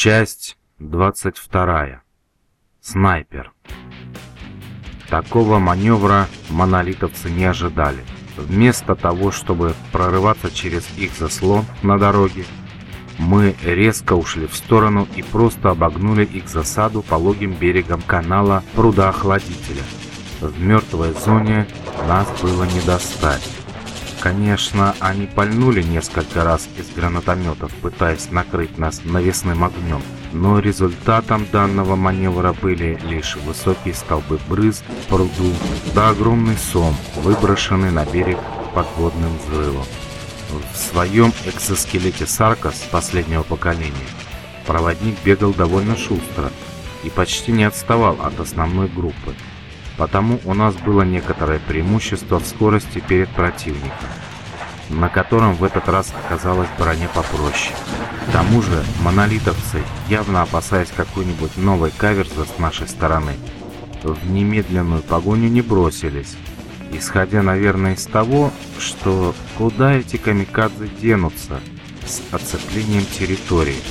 Часть 22. Снайпер. Такого маневра монолитовцы не ожидали. Вместо того, чтобы прорываться через их заслон на дороге, мы резко ушли в сторону и просто обогнули их засаду пологим берегом канала пруда-охладителя. В мертвой зоне нас было не достать. Конечно, они пальнули несколько раз из гранатометов, пытаясь накрыть нас навесным огнем, но результатом данного маневра были лишь высокие столбы брызг в пруду да огромный сом, выброшенный на берег подводным взрывом. В своем экзоскелете Саркас последнего поколения проводник бегал довольно шустро и почти не отставал от основной группы. Потому у нас было некоторое преимущество в скорости перед противником, на котором в этот раз оказалась броня попроще. К тому же монолитовцы, явно опасаясь какой-нибудь новой каверзы с нашей стороны, в немедленную погоню не бросились, исходя, наверное, из того, что куда эти камикадзе денутся с оцеплением территории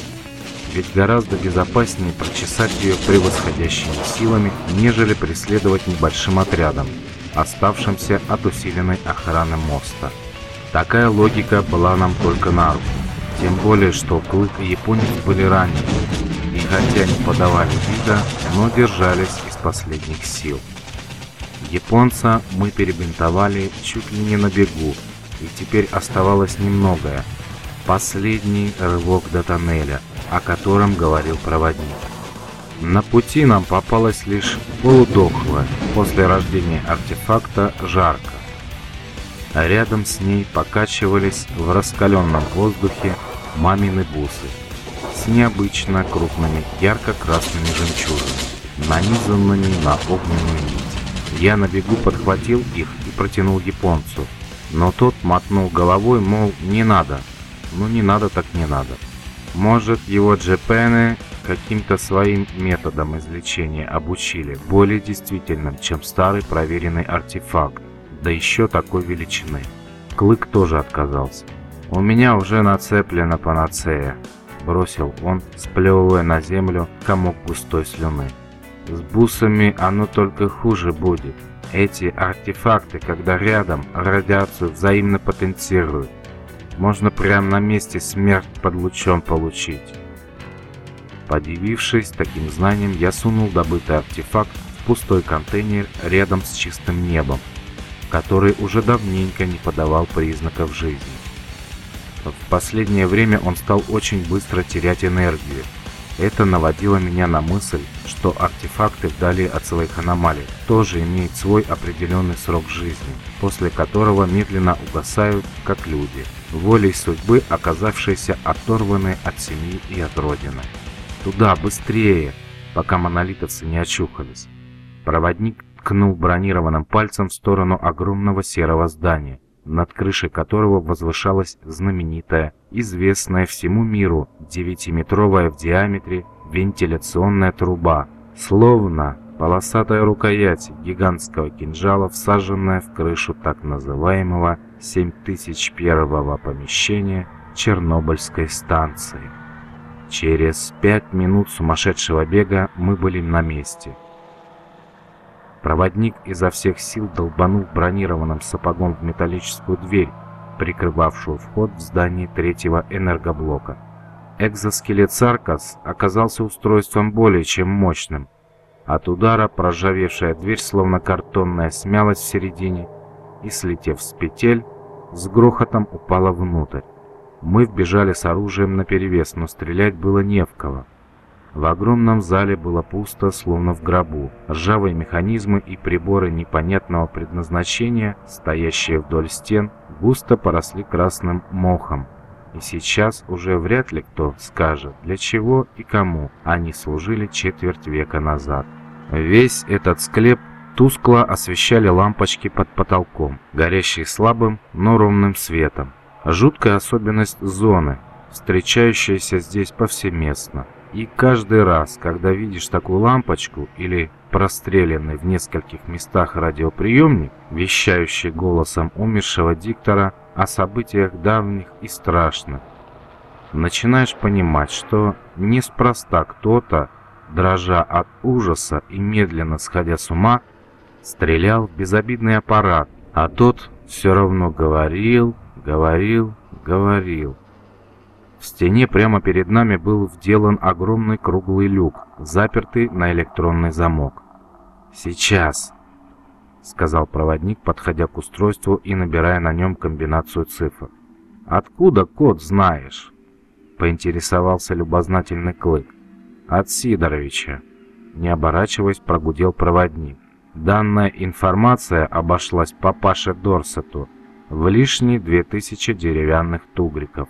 ведь гораздо безопаснее прочесать ее превосходящими силами, нежели преследовать небольшим отрядом, оставшимся от усиленной охраны моста. Такая логика была нам только на руку, тем более, что Клык и Японец были ранены, и хотя не подавали вида, но держались из последних сил. Японца мы перебинтовали чуть ли не на бегу, и теперь оставалось немногое. Последний рывок до тоннеля – о котором говорил проводник. На пути нам попалась лишь полудохлая после рождения артефакта жарко. А рядом с ней покачивались в раскаленном воздухе мамины бусы с необычно крупными ярко-красными жемчужинами, нанизанными на огненную нить. Я на бегу подхватил их и протянул японцу, но тот мотнул головой, мол, не надо. Ну не надо так не надо. Может, его джепены каким-то своим методом излечения обучили, более действительным, чем старый проверенный артефакт, да еще такой величины. Клык тоже отказался. «У меня уже нацеплена панацея», — бросил он, сплевывая на землю комок густой слюны. «С бусами оно только хуже будет. Эти артефакты, когда рядом, радиацию взаимно потенцируют. Можно прямо на месте смерть под лучом получить. Подивившись таким знанием, я сунул добытый артефакт в пустой контейнер рядом с чистым небом, который уже давненько не подавал признаков жизни. В последнее время он стал очень быстро терять энергию, это наводило меня на мысль, что артефакты вдали от своих аномалий тоже имеют свой определенный срок жизни, после которого медленно угасают, как люди, волей судьбы оказавшиеся оторваны от семьи и от родины. Туда, быстрее, пока монолитовцы не очухались. Проводник ткнул бронированным пальцем в сторону огромного серого здания, над крышей которого возвышалась знаменитая, известная всему миру, девятиметровая в диаметре вентиляционная труба, словно полосатая рукоять гигантского кинжала, всаженная в крышу так называемого 7001 помещения Чернобыльской станции. Через пять минут сумасшедшего бега мы были на месте – Проводник изо всех сил долбанул бронированным сапогом в металлическую дверь, прикрывавшую вход в здание третьего энергоблока. Экзоскелет Саркас оказался устройством более чем мощным. От удара проржавевшая дверь, словно картонная, смялась в середине и, слетев с петель, с грохотом упала внутрь. Мы вбежали с оружием наперевес, но стрелять было не в кого. В огромном зале было пусто, словно в гробу. Ржавые механизмы и приборы непонятного предназначения, стоящие вдоль стен, густо поросли красным мохом. И сейчас уже вряд ли кто скажет, для чего и кому они служили четверть века назад. Весь этот склеп тускло освещали лампочки под потолком, горящие слабым, но ровным светом. Жуткая особенность зоны, встречающаяся здесь повсеместно. И каждый раз, когда видишь такую лампочку или простреленный в нескольких местах радиоприемник, вещающий голосом умершего диктора о событиях давних и страшных, начинаешь понимать, что неспроста кто-то, дрожа от ужаса и медленно сходя с ума, стрелял в безобидный аппарат, а тот все равно говорил, говорил, говорил. В стене прямо перед нами был вделан огромный круглый люк, запертый на электронный замок. «Сейчас», — сказал проводник, подходя к устройству и набирая на нем комбинацию цифр. «Откуда код знаешь?» — поинтересовался любознательный Клык. «От Сидоровича», — не оборачиваясь, прогудел проводник. Данная информация обошлась папаше Дорсету в лишние две тысячи деревянных тугриков.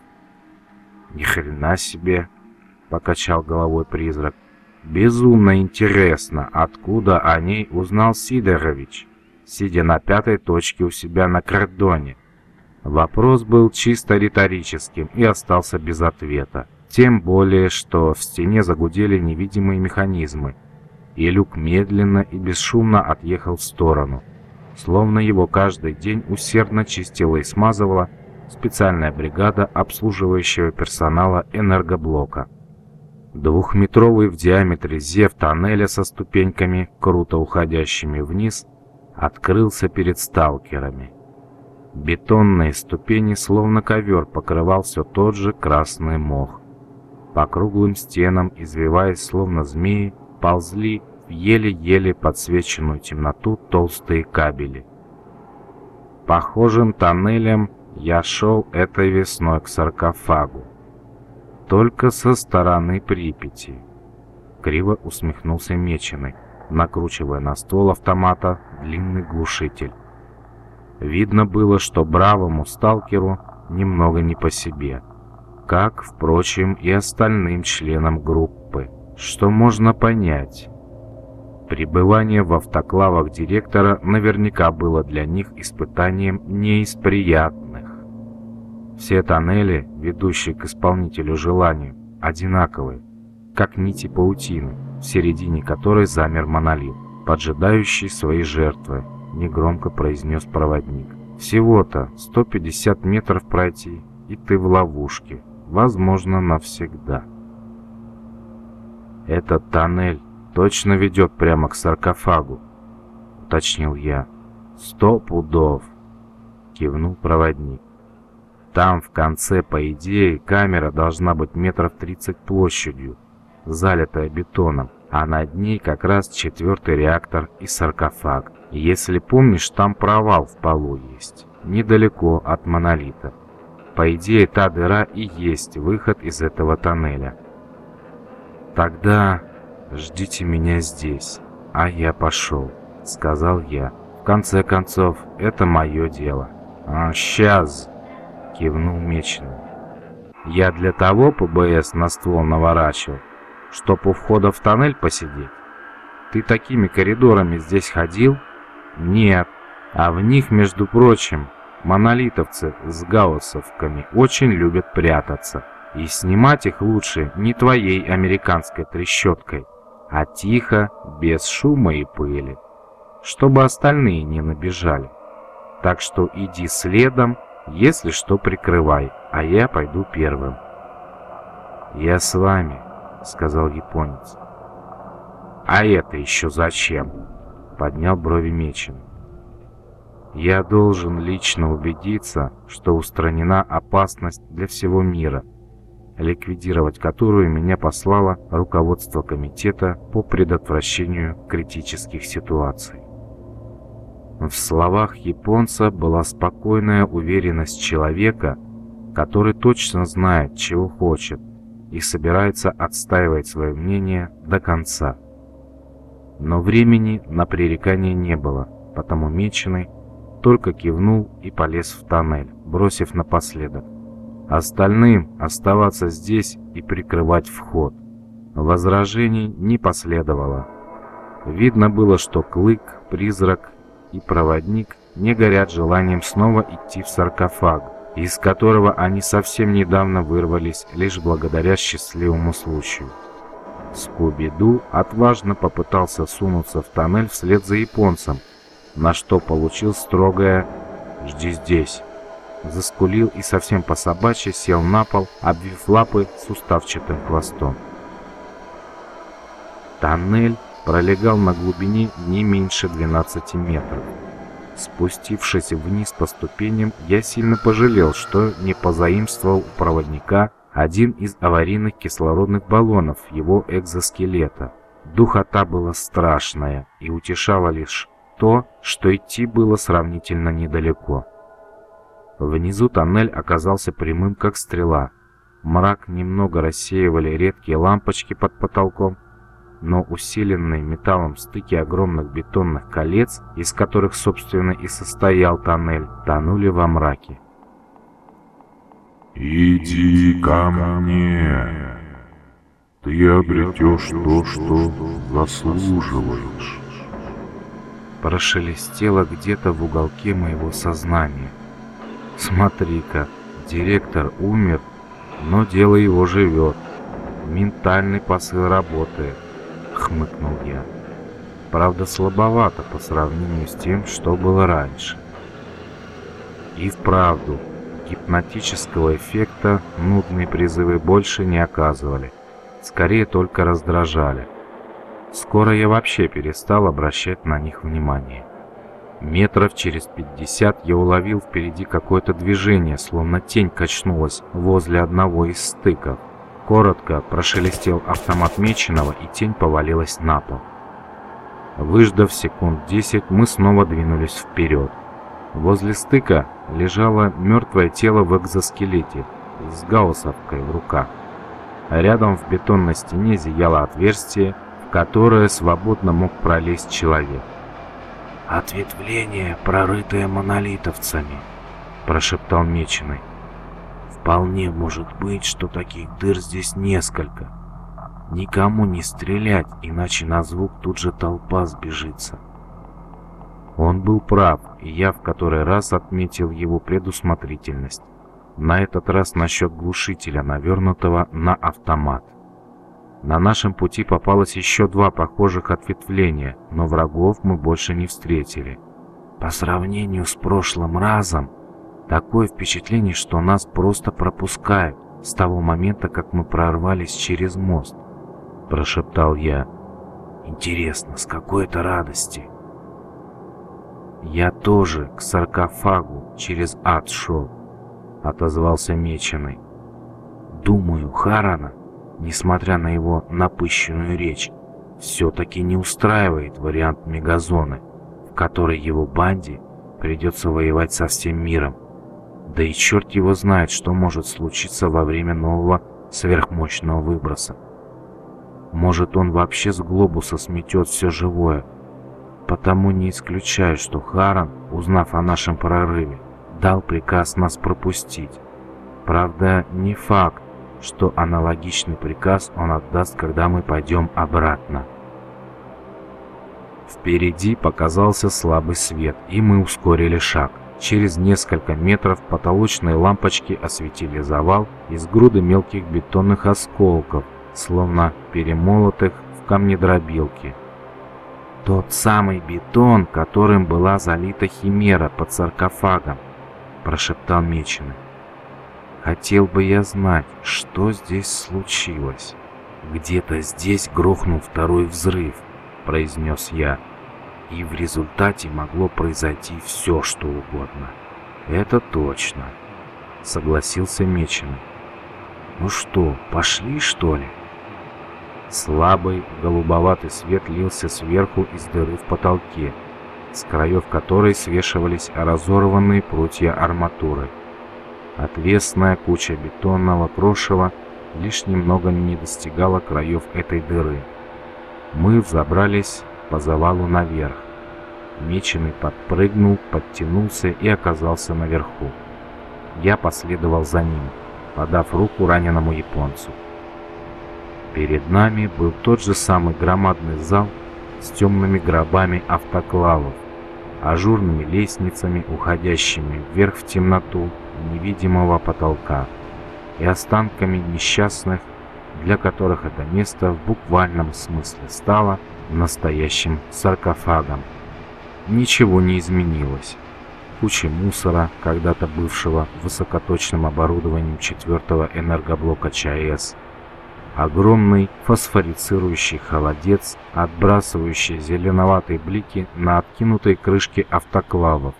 «Ни хрена себе!» — покачал головой призрак. «Безумно интересно, откуда о ней узнал Сидорович, сидя на пятой точке у себя на кордоне». Вопрос был чисто риторическим и остался без ответа. Тем более, что в стене загудели невидимые механизмы, и люк медленно и бесшумно отъехал в сторону, словно его каждый день усердно чистила и смазывала специальная бригада обслуживающего персонала энергоблока. Двухметровый в диаметре зев тоннеля со ступеньками, круто уходящими вниз, открылся перед сталкерами. Бетонные ступени, словно ковер, покрывал все тот же красный мох. По круглым стенам, извиваясь словно змеи, ползли в еле-еле подсвеченную темноту толстые кабели. Похожим тоннелем я шел этой весной к саркофагу. Только со стороны Припяти. Криво усмехнулся Меченый, накручивая на ствол автомата длинный глушитель. Видно было, что бравому сталкеру немного не по себе, как, впрочем, и остальным членам группы, что можно понять. Пребывание в автоклавах директора наверняка было для них испытанием не из приятных. Все тоннели, ведущие к исполнителю желанию, одинаковые, как нити паутины, в середине которой замер монолит, поджидающий свои жертвы, негромко произнес проводник. Всего-то 150 метров пройти, и ты в ловушке, возможно, навсегда. Этот тоннель точно ведет прямо к саркофагу, уточнил я. Сто пудов, кивнул проводник. Там в конце, по идее, камера должна быть метров 30 площадью, залитая бетоном, а над ней как раз четвертый реактор и саркофаг. Если помнишь, там провал в полу есть, недалеко от монолита. По идее, та дыра и есть выход из этого тоннеля. Тогда ждите меня здесь, а я пошел, сказал я. В конце концов, это мое дело. А, сейчас кивнул Меченый. Я для того ПБС на ствол наворачивал, чтоб у входа в тоннель посидеть. Ты такими коридорами здесь ходил? Нет. А в них, между прочим, монолитовцы с гауссовками очень любят прятаться. И снимать их лучше не твоей американской трещоткой, а тихо, без шума и пыли, чтобы остальные не набежали. Так что иди следом если что, прикрывай, а я пойду первым. «Я с вами», — сказал японец. «А это еще зачем?» — поднял брови Мечин. «Я должен лично убедиться, что устранена опасность для всего мира, ликвидировать которую меня послало руководство комитета по предотвращению критических ситуаций. В словах японца была спокойная уверенность человека, который точно знает, чего хочет, и собирается отстаивать свое мнение до конца. Но времени на пререкание не было, потому Меченый только кивнул и полез в тоннель, бросив напоследок. Остальным оставаться здесь и прикрывать вход. Возражений не последовало. Видно было, что Клык, Призрак и проводник не горят желанием снова идти в саркофаг, из которого они совсем недавно вырвались лишь благодаря счастливому случаю. Скуби-Ду отважно попытался сунуться в тоннель вслед за японцем, на что получил строгое «Жди здесь». заскулил и совсем по собачьи сел на пол, обвив лапы суставчатым хвостом. Тоннель пролегал на глубине не меньше 12 метров. Спустившись вниз по ступеням, я сильно пожалел, что не позаимствовал у проводника один из аварийных кислородных баллонов его экзоскелета. Духота была страшная и утешала лишь то, что идти было сравнительно недалеко. Внизу тоннель оказался прямым, как стрела. Мрак немного рассеивали редкие лампочки под потолком, но усиленные металлом стыки огромных бетонных колец, из которых, собственно, и состоял тоннель, тонули во мраке. «Иди ко мне, ты обретешь то, что заслуживаешь». Прошелестело где-то в уголке моего сознания. Смотри-ка, директор умер, но дело его живет. Ментальный посыл работает хмыкнул я. Правда, слабовато по сравнению с тем, что было раньше. И вправду, гипнотического эффекта нудные призывы больше не оказывали, скорее только раздражали. Скоро я вообще перестал обращать на них внимание. Метров через пятьдесят я уловил впереди какое-то движение, словно тень качнулась возле одного из стыков. Коротко прошелестел автомат Меченого, и тень повалилась на пол. Выждав секунд десять, мы снова двинулись вперед. Возле стыка лежало мертвое тело в экзоскелете с гауссовкой в руках. Рядом в бетонной стене зияло отверстие, в которое свободно мог пролезть человек. «Ответвление, прорытое монолитовцами», – прошептал Меченый. Вполне может быть, что таких дыр здесь несколько. Никому не стрелять, иначе на звук тут же толпа сбежится. Он был прав, и я в который раз отметил его предусмотрительность. На этот раз насчет глушителя, навернутого на автомат. На нашем пути попалось еще два похожих ответвления, но врагов мы больше не встретили. По сравнению с прошлым разом, Такое впечатление, что нас просто пропускают с того момента, как мы прорвались через мост, прошептал я. Интересно, с какой-то радости. Я тоже к саркофагу через ад шел, отозвался Меченый. Думаю, Харана, несмотря на его напыщенную речь, все-таки не устраивает вариант мегазоны, в которой его банде придется воевать со всем миром. Да и черт его знает, что может случиться во время нового сверхмощного выброса. Может, он вообще с глобуса сметет все живое. Потому не исключаю, что Харан, узнав о нашем прорыве, дал приказ нас пропустить. Правда, не факт, что аналогичный приказ он отдаст, когда мы пойдем обратно. Впереди показался слабый свет, и мы ускорили шаг. Через несколько метров потолочные лампочки осветили завал из груды мелких бетонных осколков, словно перемолотых в камнедробилке. «Тот самый бетон, которым была залита химера под саркофагом», – прошептал Меченый. «Хотел бы я знать, что здесь случилось». «Где-то здесь грохнул второй взрыв», – произнес я и в результате могло произойти все, что угодно. Это точно, согласился Меченый. Ну что, пошли что ли? Слабый голубоватый свет лился сверху из дыры в потолке, с краев которой свешивались разорванные прутья арматуры. Отвесная куча бетонного крошева лишь немного не достигала краев этой дыры. Мы взобрались по завалу наверх. Меченый подпрыгнул, подтянулся и оказался наверху. Я последовал за ним, подав руку раненому японцу. Перед нами был тот же самый громадный зал с темными гробами автоклавов, ажурными лестницами, уходящими вверх в темноту невидимого потолка, и останками несчастных, для которых это место в буквальном смысле стало настоящим саркофагом. Ничего не изменилось. кучи мусора, когда-то бывшего высокоточным оборудованием четвертого энергоблока ЧАЭС, огромный фосфорицирующий холодец, отбрасывающий зеленоватые блики на откинутой крышке автоклавов,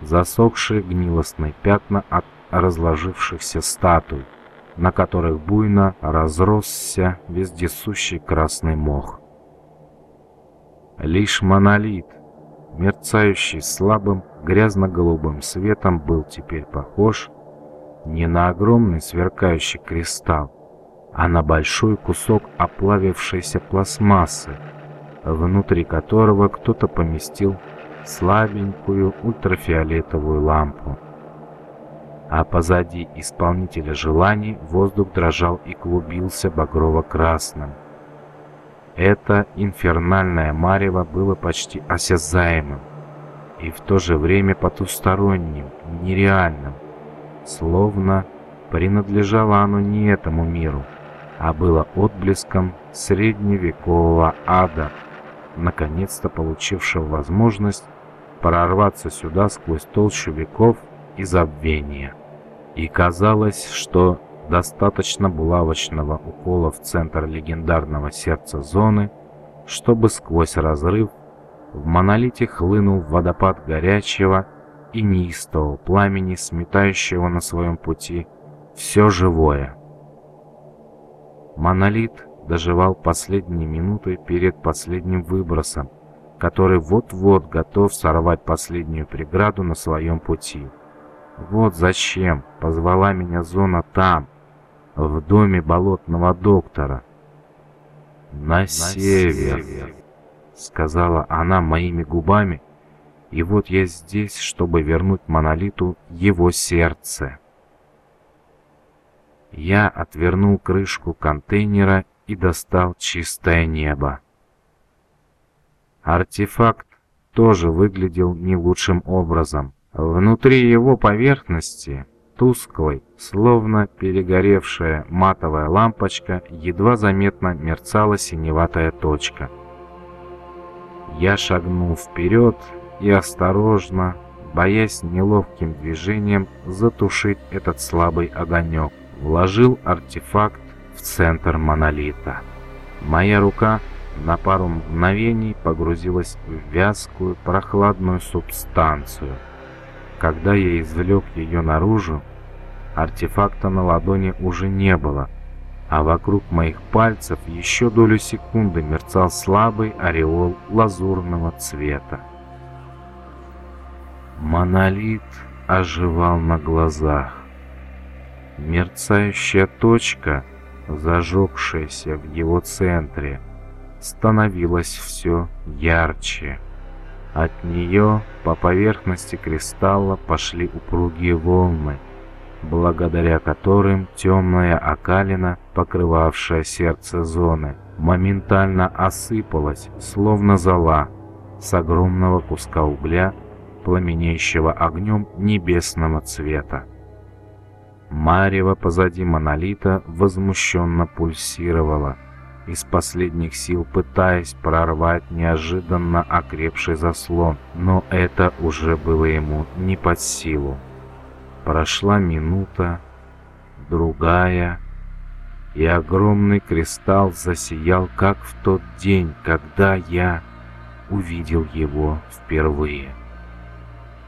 засохшие гнилостные пятна от разложившихся статуй, на которых буйно разросся вездесущий красный мох. Лишь монолит, мерцающий слабым грязно-голубым светом, был теперь похож не на огромный сверкающий кристалл, а на большой кусок оплавившейся пластмассы, внутри которого кто-то поместил слабенькую ультрафиолетовую лампу. А позади исполнителя желаний воздух дрожал и клубился багрово-красным. Это инфернальное марево было почти осязаемым и в то же время потусторонним, нереальным, словно принадлежало оно не этому миру, а было отблеском средневекового ада, наконец-то получившего возможность прорваться сюда сквозь толщу веков и забвения. И казалось, что достаточно булавочного укола в центр легендарного сердца зоны, чтобы сквозь разрыв в монолите хлынул водопад горячего и неистового пламени, сметающего на своем пути все живое. Монолит доживал последние минуты перед последним выбросом, который вот-вот готов сорвать последнюю преграду на своем пути. Вот зачем позвала меня зона там, в доме болотного доктора. «На, на север», север, — сказала она моими губами, и вот я здесь, чтобы вернуть монолиту его сердце. Я отвернул крышку контейнера и достал чистое небо. Артефакт тоже выглядел не лучшим образом. Внутри его поверхности, тусклой, словно перегоревшая матовая лампочка, едва заметно мерцала синеватая точка. Я шагнул вперед и осторожно, боясь неловким движением затушить этот слабый огонек, вложил артефакт в центр монолита. Моя рука на пару мгновений погрузилась в вязкую прохладную субстанцию. Когда я извлек ее наружу, артефакта на ладони уже не было, а вокруг моих пальцев еще долю секунды мерцал слабый ореол лазурного цвета. Монолит оживал на глазах. Мерцающая точка, зажегшаяся в его центре, становилась все ярче. От нее по поверхности кристалла пошли упругие волны, благодаря которым темная окалина, покрывавшая сердце зоны, моментально осыпалась, словно зола, с огромного куска угля, пламенеющего огнем небесного цвета. Марево позади монолита возмущенно пульсировало, из последних сил пытаясь прорвать неожиданно окрепший заслон, но это уже было ему не под силу. Прошла минута, другая, и огромный кристалл засиял, как в тот день, когда я увидел его впервые.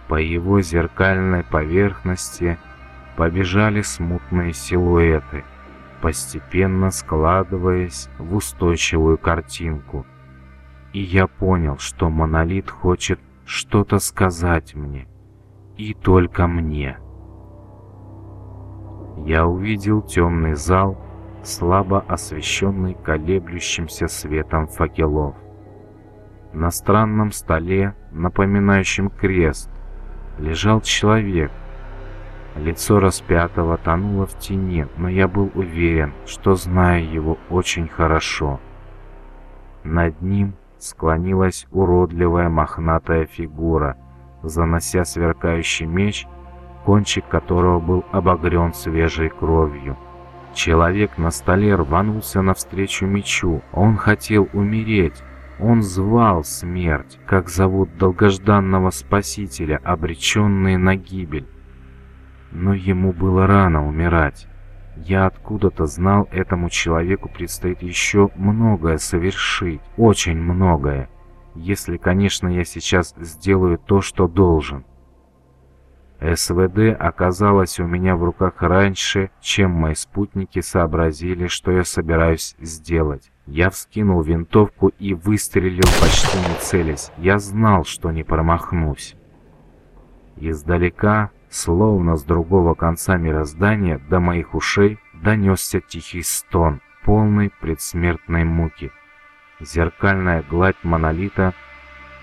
По его зеркальной поверхности – побежали смутные силуэты, постепенно складываясь в устойчивую картинку. И я понял, что монолит хочет что-то сказать мне. И только мне. Я увидел темный зал, слабо освещенный колеблющимся светом факелов. На странном столе, напоминающем крест, лежал человек, Лицо распятого тонуло в тени, но я был уверен, что знаю его очень хорошо. Над ним склонилась уродливая мохнатая фигура, занося сверкающий меч, кончик которого был обогрен свежей кровью. Человек на столе рванулся навстречу мечу. Он хотел умереть, Он звал смерть, как зовут долгожданного спасителя, обреченные на гибель. Но ему было рано умирать. Я откуда-то знал, этому человеку предстоит еще многое совершить, очень многое, если, конечно, я сейчас сделаю то, что должен. СВД оказалось у меня в руках раньше, чем мои спутники сообразили, что я собираюсь сделать. Я вскинул винтовку и выстрелил почти не целясь. Я знал, что не промахнусь. Издалека, словно с другого конца мироздания, до моих ушей донесся тихий стон, полный предсмертной муки. Зеркальная гладь монолита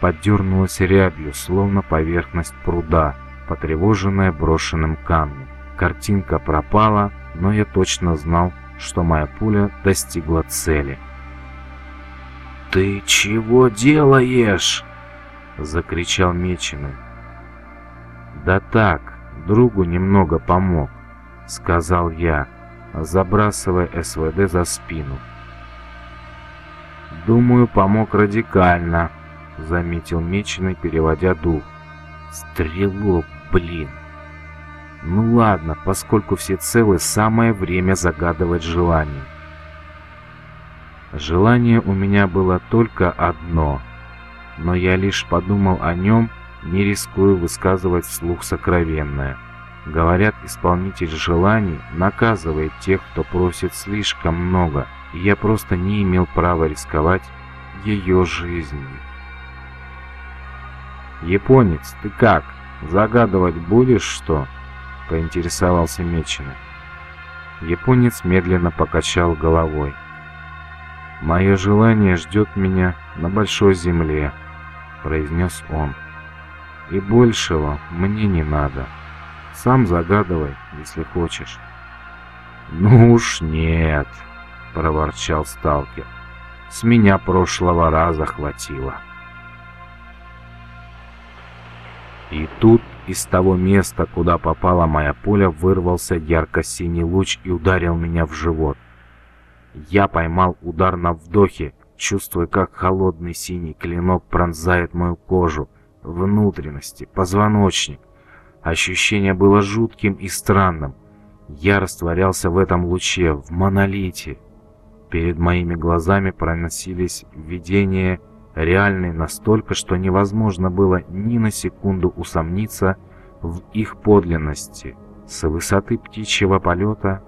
подернулась рябью, словно поверхность пруда, потревоженная брошенным камнем. Картинка пропала, но я точно знал, что моя пуля достигла цели. «Ты чего делаешь?» — закричал Меченый. «Да так, другу немного помог», — сказал я, забрасывая СВД за спину. «Думаю, помог радикально», — заметил Меченый, переводя дух. «Стрелок, блин!» «Ну ладно, поскольку все целы, самое время загадывать желание». Желание у меня было только одно, но я лишь подумал о нем, не рискую высказывать вслух сокровенное. Говорят, исполнитель желаний наказывает тех, кто просит слишком много, и я просто не имел права рисковать ее жизнью. «Японец, ты как? Загадывать будешь что?» — поинтересовался Меченый. Японец медленно покачал головой. «Мое желание ждет меня на большой земле», — произнес он. «И большего мне не надо. Сам загадывай, если хочешь». «Ну уж нет», — проворчал сталкер. «С меня прошлого раза хватило». И тут из того места, куда попала моя пуля, вырвался ярко-синий луч и ударил меня в живот. Я поймал удар на вдохе, чувствуя, как холодный синий клинок пронзает мою кожу, внутренности, позвоночник. Ощущение было жутким и странным. Я растворялся в этом луче, в монолите. Перед моими глазами проносились видения реальные настолько, что невозможно было ни на секунду усомниться в их подлинности. С высоты птичьего полета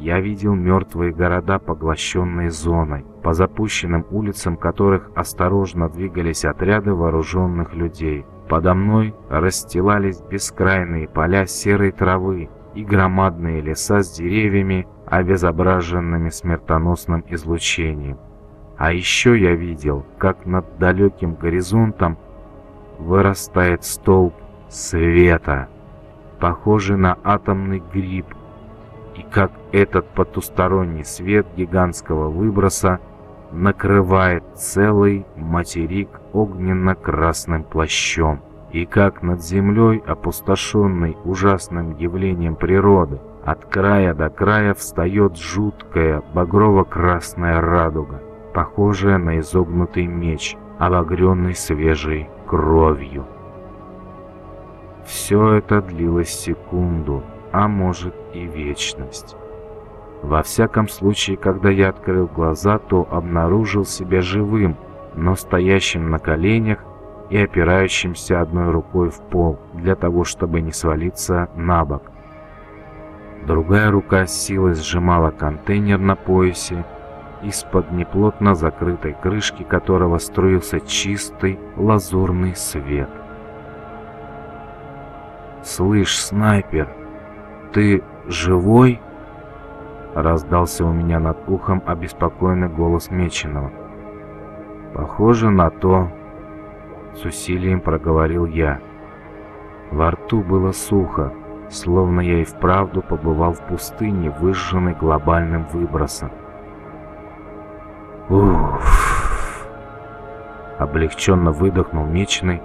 я видел мертвые города, поглощенные зоной, по запущенным улицам которых осторожно двигались отряды вооруженных людей. Подо мной расстилались бескрайные поля серой травы и громадные леса с деревьями, обезображенными смертоносным излучением. А еще я видел, как над далеким горизонтом вырастает столб света, похожий на атомный гриб, и как этот потусторонний свет гигантского выброса накрывает целый материк огненно-красным плащом, и как над землей, опустошенной ужасным явлением природы, от края до края встает жуткая багрово-красная радуга, похожая на изогнутый меч, обогренный свежей кровью. Все это длилось секунду, а может и вечность. Во всяком случае, когда я открыл глаза, то обнаружил себя живым, но стоящим на коленях и опирающимся одной рукой в пол, для того, чтобы не свалиться на бок. Другая рука с силой сжимала контейнер на поясе, из-под неплотно закрытой крышки которого струился чистый лазурный свет. «Слышь, снайпер, ты живой?» Раздался у меня над ухом обеспокоенный голос Меченого. «Похоже на то», — с усилием проговорил я. Во рту было сухо, словно я и вправду побывал в пустыне, выжженной глобальным выбросом. «Уф!» — облегченно выдохнул Меченый.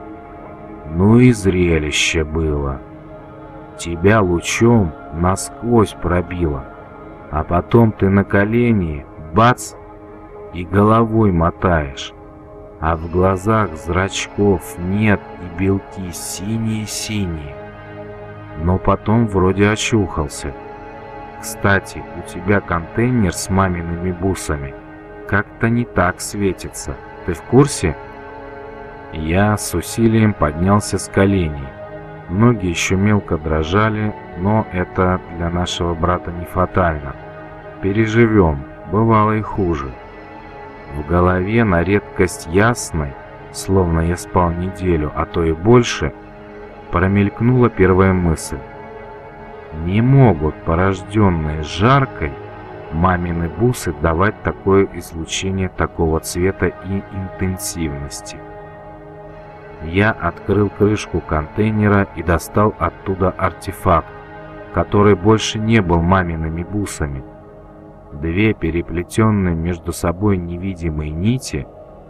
«Ну и зрелище было!» Тебя лучом насквозь пробило, а потом ты на колени, бац, и головой мотаешь. а в глазах зрачков нет и белки синие-синие. Но потом вроде очухался. Кстати, у тебя контейнер с мамиными бусами как-то не так светится. Ты в курсе? Я с усилием поднялся с коленей. Ноги еще мелко дрожали, но это для нашего брата не фатально. Переживем, бывало и хуже. В голове на редкость ясной, словно я спал неделю, а то и больше, промелькнула первая мысль. Не могут порожденные жаркой мамины бусы давать такое излучение такого цвета и интенсивности. Я открыл крышку контейнера и достал оттуда артефакт, который больше не был мамиными бусами. Две переплетенные между собой невидимые нити,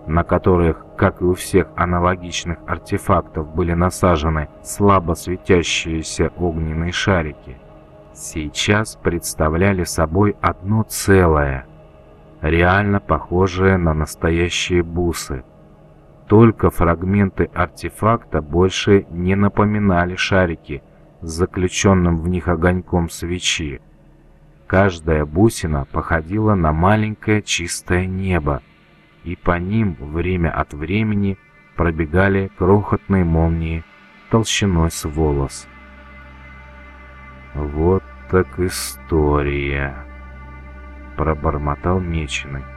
на которых, как и у всех аналогичных артефактов, были насажены слабо светящиеся огненные шарики, сейчас представляли собой одно целое, реально похожее на настоящие бусы – только фрагменты артефакта больше не напоминали шарики с заключенным в них огоньком свечи. Каждая бусина походила на маленькое чистое небо, и по ним время от времени пробегали крохотные молнии толщиной с волос. «Вот так история!» — пробормотал Меченый.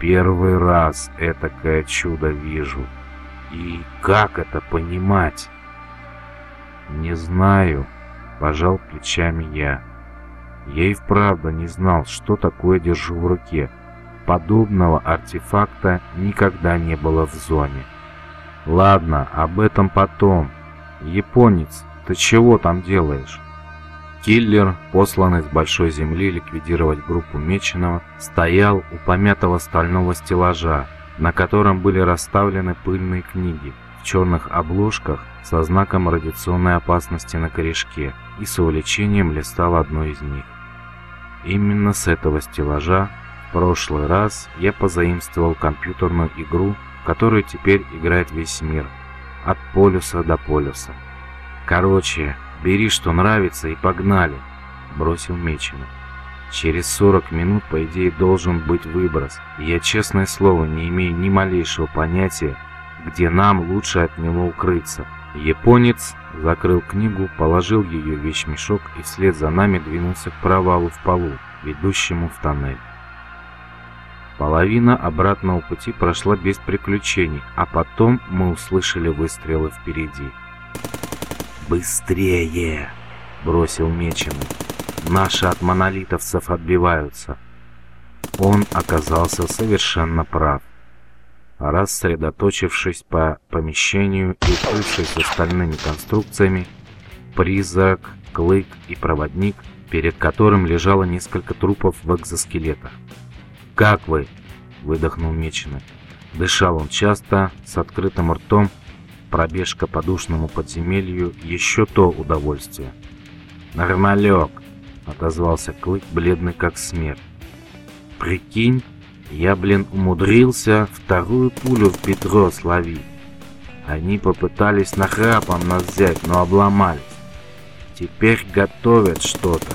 Первый раз этакое чудо вижу. И как это понимать? Не знаю, пожал плечами я. Я и вправду не знал, что такое держу в руке. Подобного артефакта никогда не было в зоне. Ладно, об этом потом. Японец, ты чего там делаешь? Киллер, посланный с большой земли ликвидировать группу Меченого, стоял у помятого стального стеллажа, на котором были расставлены пыльные книги в черных обложках со знаком радиационной опасности на корешке и с увлечением листал одну из них. Именно с этого стеллажа в прошлый раз я позаимствовал компьютерную игру, которую теперь играет весь мир, от полюса до полюса. Короче, «Бери, что нравится, и погнали!» — бросил Меченый. «Через 40 минут, по идее, должен быть выброс, я, честное слово, не имею ни малейшего понятия, где нам лучше от него укрыться». Японец закрыл книгу, положил ее в вещмешок и вслед за нами двинулся к провалу в полу, ведущему в тоннель. Половина обратного пути прошла без приключений, а потом мы услышали выстрелы впереди. «Быстрее!» — бросил Меченый. «Наши от монолитовцев отбиваются». Он оказался совершенно прав. Рассредоточившись по помещению и укрывшись остальными конструкциями, призрак, клык и проводник, перед которым лежало несколько трупов в экзоскелетах. «Как вы?» — выдохнул Меченый. Дышал он часто, с открытым ртом Пробежка по душному подземелью — еще то удовольствие. «Нормалек!» — отозвался Клык, бледный как смерть. «Прикинь, я, блин, умудрился вторую пулю в бедро словить. Они попытались нахрапом нас взять, но обломались. Теперь готовят что-то.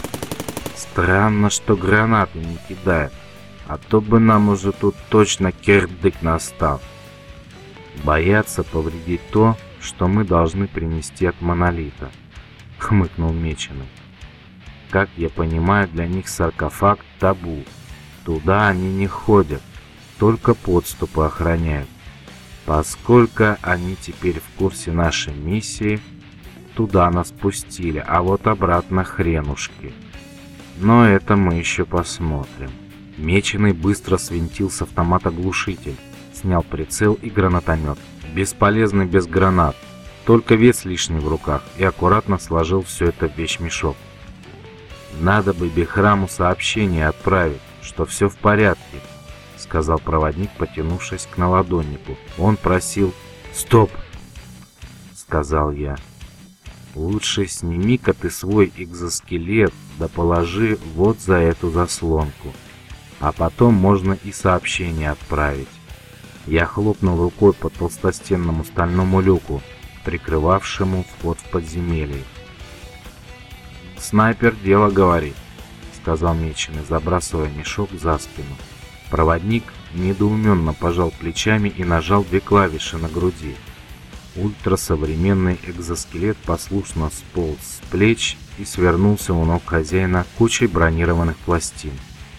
Странно, что гранаты не кидают, а то бы нам уже тут точно кирдык настал. Боятся повредить то, что мы должны принести от монолита, хмыкнул Меченый. Как я понимаю, для них саркофаг табу. Туда они не ходят, только подступы охраняют. Поскольку они теперь в курсе нашей миссии, туда нас пустили, а вот обратно хренушки. Но это мы еще посмотрим. Меченый быстро свинтил с автомата глушитель снял прицел и гранатомет. Бесполезный без гранат, только вес лишний в руках и аккуратно сложил все это в вещмешок. «Надо бы Бехраму сообщение отправить, что все в порядке», — сказал проводник, потянувшись к наладоннику. Он просил «Стоп!» — сказал я. «Лучше сними-ка ты свой экзоскелет, да положи вот за эту заслонку, а потом можно и сообщение отправить». Я хлопнул рукой по толстостенному стальному люку, прикрывавшему вход в подземелье. «Снайпер дело говорит», — сказал Меченый, забрасывая мешок за спину. Проводник недоуменно пожал плечами и нажал две клавиши на груди. Ультрасовременный экзоскелет послушно сполз с плеч и свернулся у ног хозяина кучей бронированных пластин.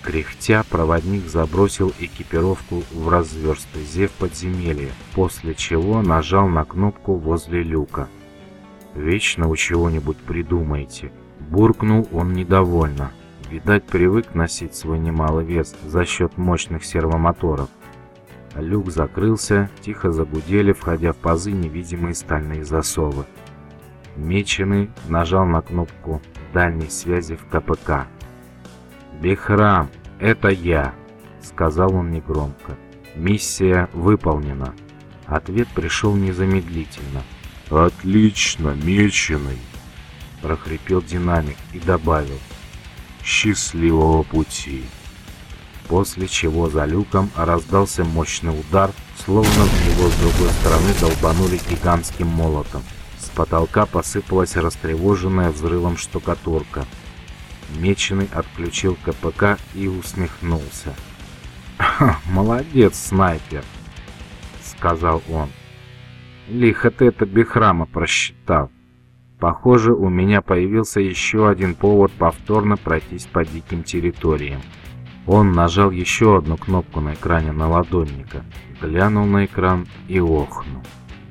Кряхтя, проводник забросил экипировку в разверстый зев подземелья, после чего нажал на кнопку возле люка. «Вечно вы чего-нибудь придумаете», — буркнул он недовольно. Видать, привык носить свой немалый вес за счет мощных сервомоторов. Люк закрылся, тихо загудели, входя в пазы невидимые стальные засовы. Меченый нажал на кнопку дальней связи в КПК. «Бехрам, это я», — сказал он негромко. «Миссия выполнена». Ответ пришел незамедлительно. «Отлично, Меченый», — прохрипел динамик и добавил. «Счастливого пути». После чего за люком раздался мощный удар, словно в него с другой стороны долбанули гигантским молотом. С потолка посыпалась растревоженная взрывом штукатурка. Меченый отключил КПК и усмехнулся. «Молодец, снайпер!» — сказал он. «Лихо ты это Бехрама просчитал. Похоже, у меня появился еще один повод повторно пройтись по диким территориям». Он нажал еще одну кнопку на экране наладонника, глянул на экран и охнул.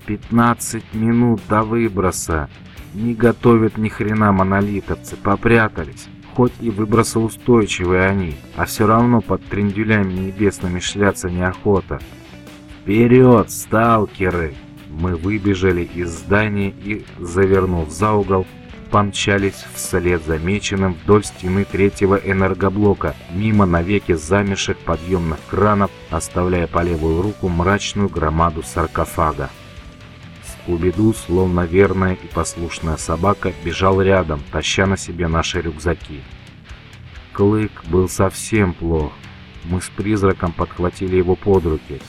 «Пятнадцать минут до выброса! Не готовят ни хрена монолитовцы, попрятались!» Хоть и выбросоустойчивые они, а все равно под трендюлями небесными шляться неохота. «Вперед, сталкеры!» Мы выбежали из здания и, завернув за угол, помчались вслед замеченным вдоль стены третьего энергоблока, мимо навеки замерших подъемных кранов, оставляя по левую руку мрачную громаду саркофага. Скуби-Ду, словно верная и послушная собака, бежал рядом, таща на себе наши рюкзаки. Клык был совсем плох. Мы с призраком подхватили его под руки.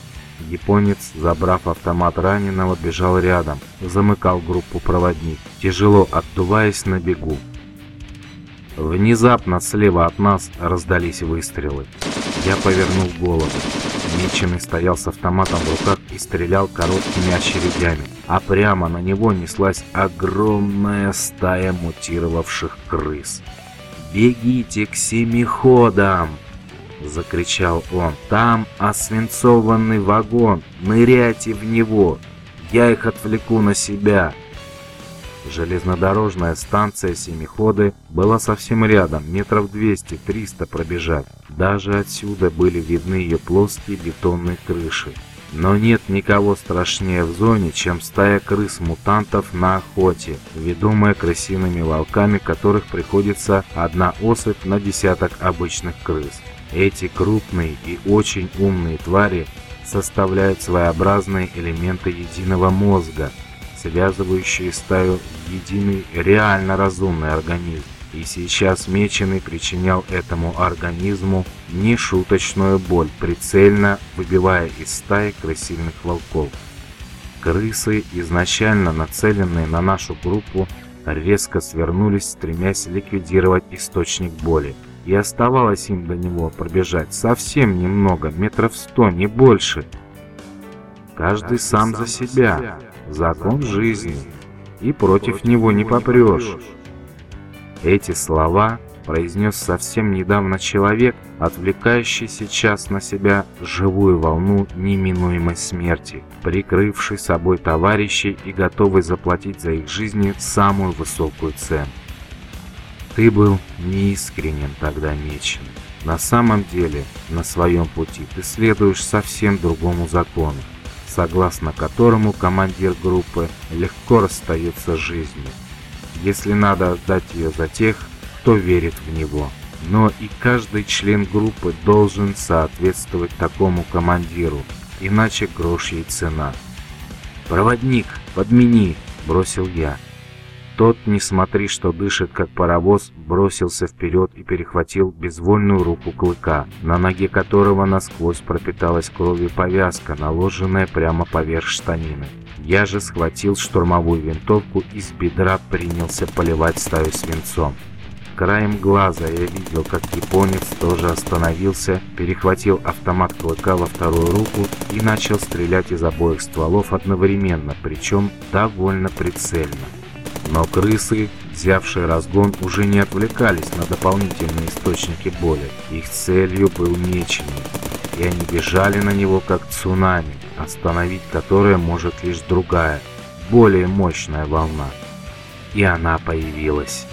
Японец, забрав автомат раненого, бежал рядом, замыкал группу проводник, тяжело отдуваясь на бегу. Внезапно слева от нас раздались выстрелы. Я повернул голову. Меченый стоял с автоматом в руках и стрелял короткими очередями, а прямо на него неслась огромная стая мутировавших крыс. «Бегите к семиходам!» — закричал он. «Там освинцованный вагон! Ныряйте в него! Я их отвлеку на себя!» Железнодорожная станция Семиходы была совсем рядом, метров 200-300 пробежать. Даже отсюда были видны ее плоские бетонные крыши. Но нет никого страшнее в зоне, чем стая крыс-мутантов на охоте, ведомая крысиными волками, которых приходится одна особь на десяток обычных крыс. Эти крупные и очень умные твари составляют своеобразные элементы единого мозга – связывающие стаю в единый реально разумный организм. И сейчас Меченый причинял этому организму нешуточную боль, прицельно выбивая из стаи крысиных волков. Крысы, изначально нацеленные на нашу группу, резко свернулись, стремясь ликвидировать источник боли. И оставалось им до него пробежать совсем немного, метров сто, не больше. Каждый сам за себя закон жизни, и против него не попрешь. Эти слова произнес совсем недавно человек, отвлекающий сейчас на себя живую волну неминуемой смерти, прикрывший собой товарищей и готовый заплатить за их жизни самую высокую цену. Ты был неискренен тогда, Меченый. На самом деле, на своем пути ты следуешь совсем другому закону согласно которому командир группы легко расстается с жизнью, если надо отдать ее за тех, кто верит в него. Но и каждый член группы должен соответствовать такому командиру, иначе грош ей цена. «Проводник, подмени!» – бросил я. Тот, не смотри, что дышит, как паровоз, бросился вперед и перехватил безвольную руку клыка, на ноге которого насквозь пропиталась кровью повязка, наложенная прямо поверх штанины. Я же схватил штурмовую винтовку и с бедра принялся поливать стаю свинцом. Краем глаза я видел, как японец тоже остановился, перехватил автомат клыка во вторую руку и начал стрелять из обоих стволов одновременно, причем довольно прицельно. Но крысы, взявшие разгон, уже не отвлекались на дополнительные источники боли. Их целью был меченый, и они бежали на него как цунами, остановить которое может лишь другая, более мощная волна. И она появилась.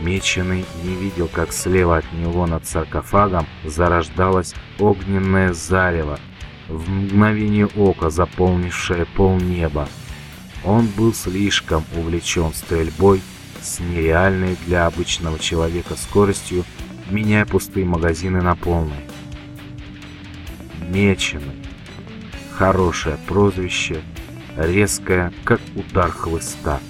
Меченый не видел, как слева от него над саркофагом зарождалось огненное зарево, в мгновение ока заполнившее полнеба. Он был слишком увлечен стрельбой с нереальной для обычного человека скоростью, меняя пустые магазины на полные. Меченый. Хорошее прозвище, резкое, как удар хлыста.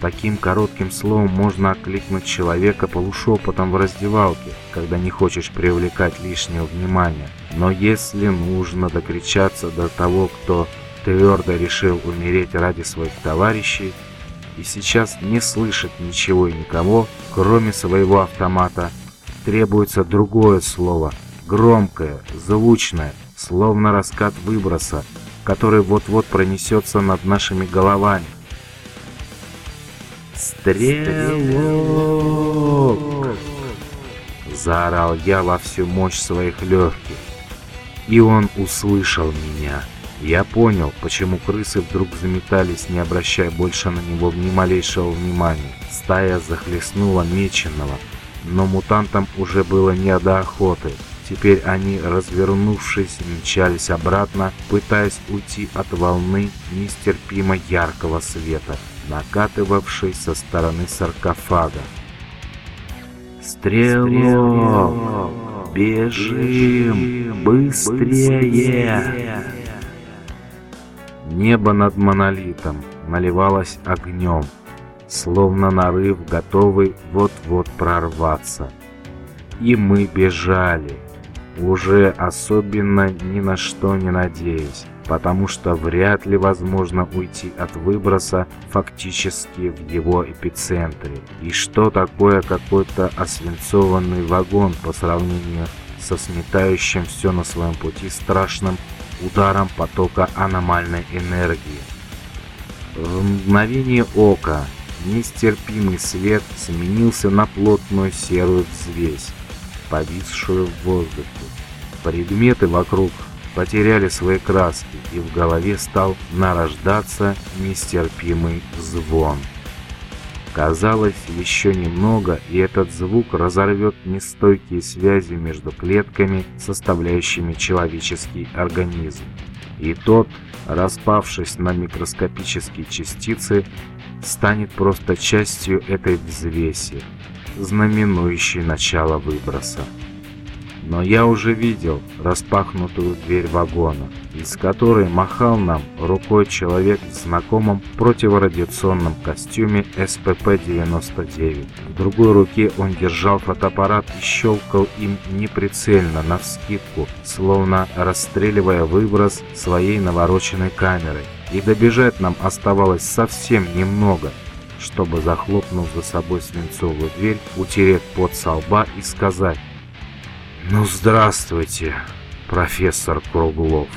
Таким коротким словом можно окликнуть человека полушепотом в раздевалке, когда не хочешь привлекать лишнего внимания. Но если нужно докричаться до того, кто твердо решил умереть ради своих товарищей и сейчас не слышит ничего и никого, кроме своего автомата, требуется другое слово, громкое, звучное, словно раскат выброса, который вот-вот пронесется над нашими головами. «Стрелок!» Заорал я во всю мощь своих легких. И он услышал меня. Я понял, почему крысы вдруг заметались, не обращая больше на него ни малейшего внимания. Стая захлестнула меченого, но мутантам уже было не до охоты. Теперь они, развернувшись, мчались обратно, пытаясь уйти от волны нестерпимо яркого света, накатывавшей со стороны саркофага. «Стрелок! Бежим! Быстрее!» Небо над монолитом наливалось огнем, словно нарыв, готовый вот-вот прорваться. И мы бежали, уже особенно ни на что не надеясь, потому что вряд ли возможно уйти от выброса фактически в его эпицентре. И что такое какой-то освинцованный вагон по сравнению со сметающим все на своем пути страшным ударом потока аномальной энергии. В мгновение ока нестерпимый свет сменился на плотную серую взвесь, повисшую в воздухе. Предметы вокруг потеряли свои краски, и в голове стал нарождаться нестерпимый звон. Казалось, еще немного, и этот звук разорвет нестойкие связи между клетками, составляющими человеческий организм. И тот, распавшись на микроскопические частицы, станет просто частью этой взвеси, знаменующей начало выброса. Но я уже видел распахнутую дверь вагона, из которой махал нам рукой человек в знакомом противорадиационном костюме СПП-99. В другой руке он держал фотоаппарат и щелкал им неприцельно, навскидку, словно расстреливая выброс своей навороченной камерой. И добежать нам оставалось совсем немного, чтобы, захлопнув за собой свинцовую дверь, утереть пот со лба и сказать ну, здравствуйте, профессор Круглов.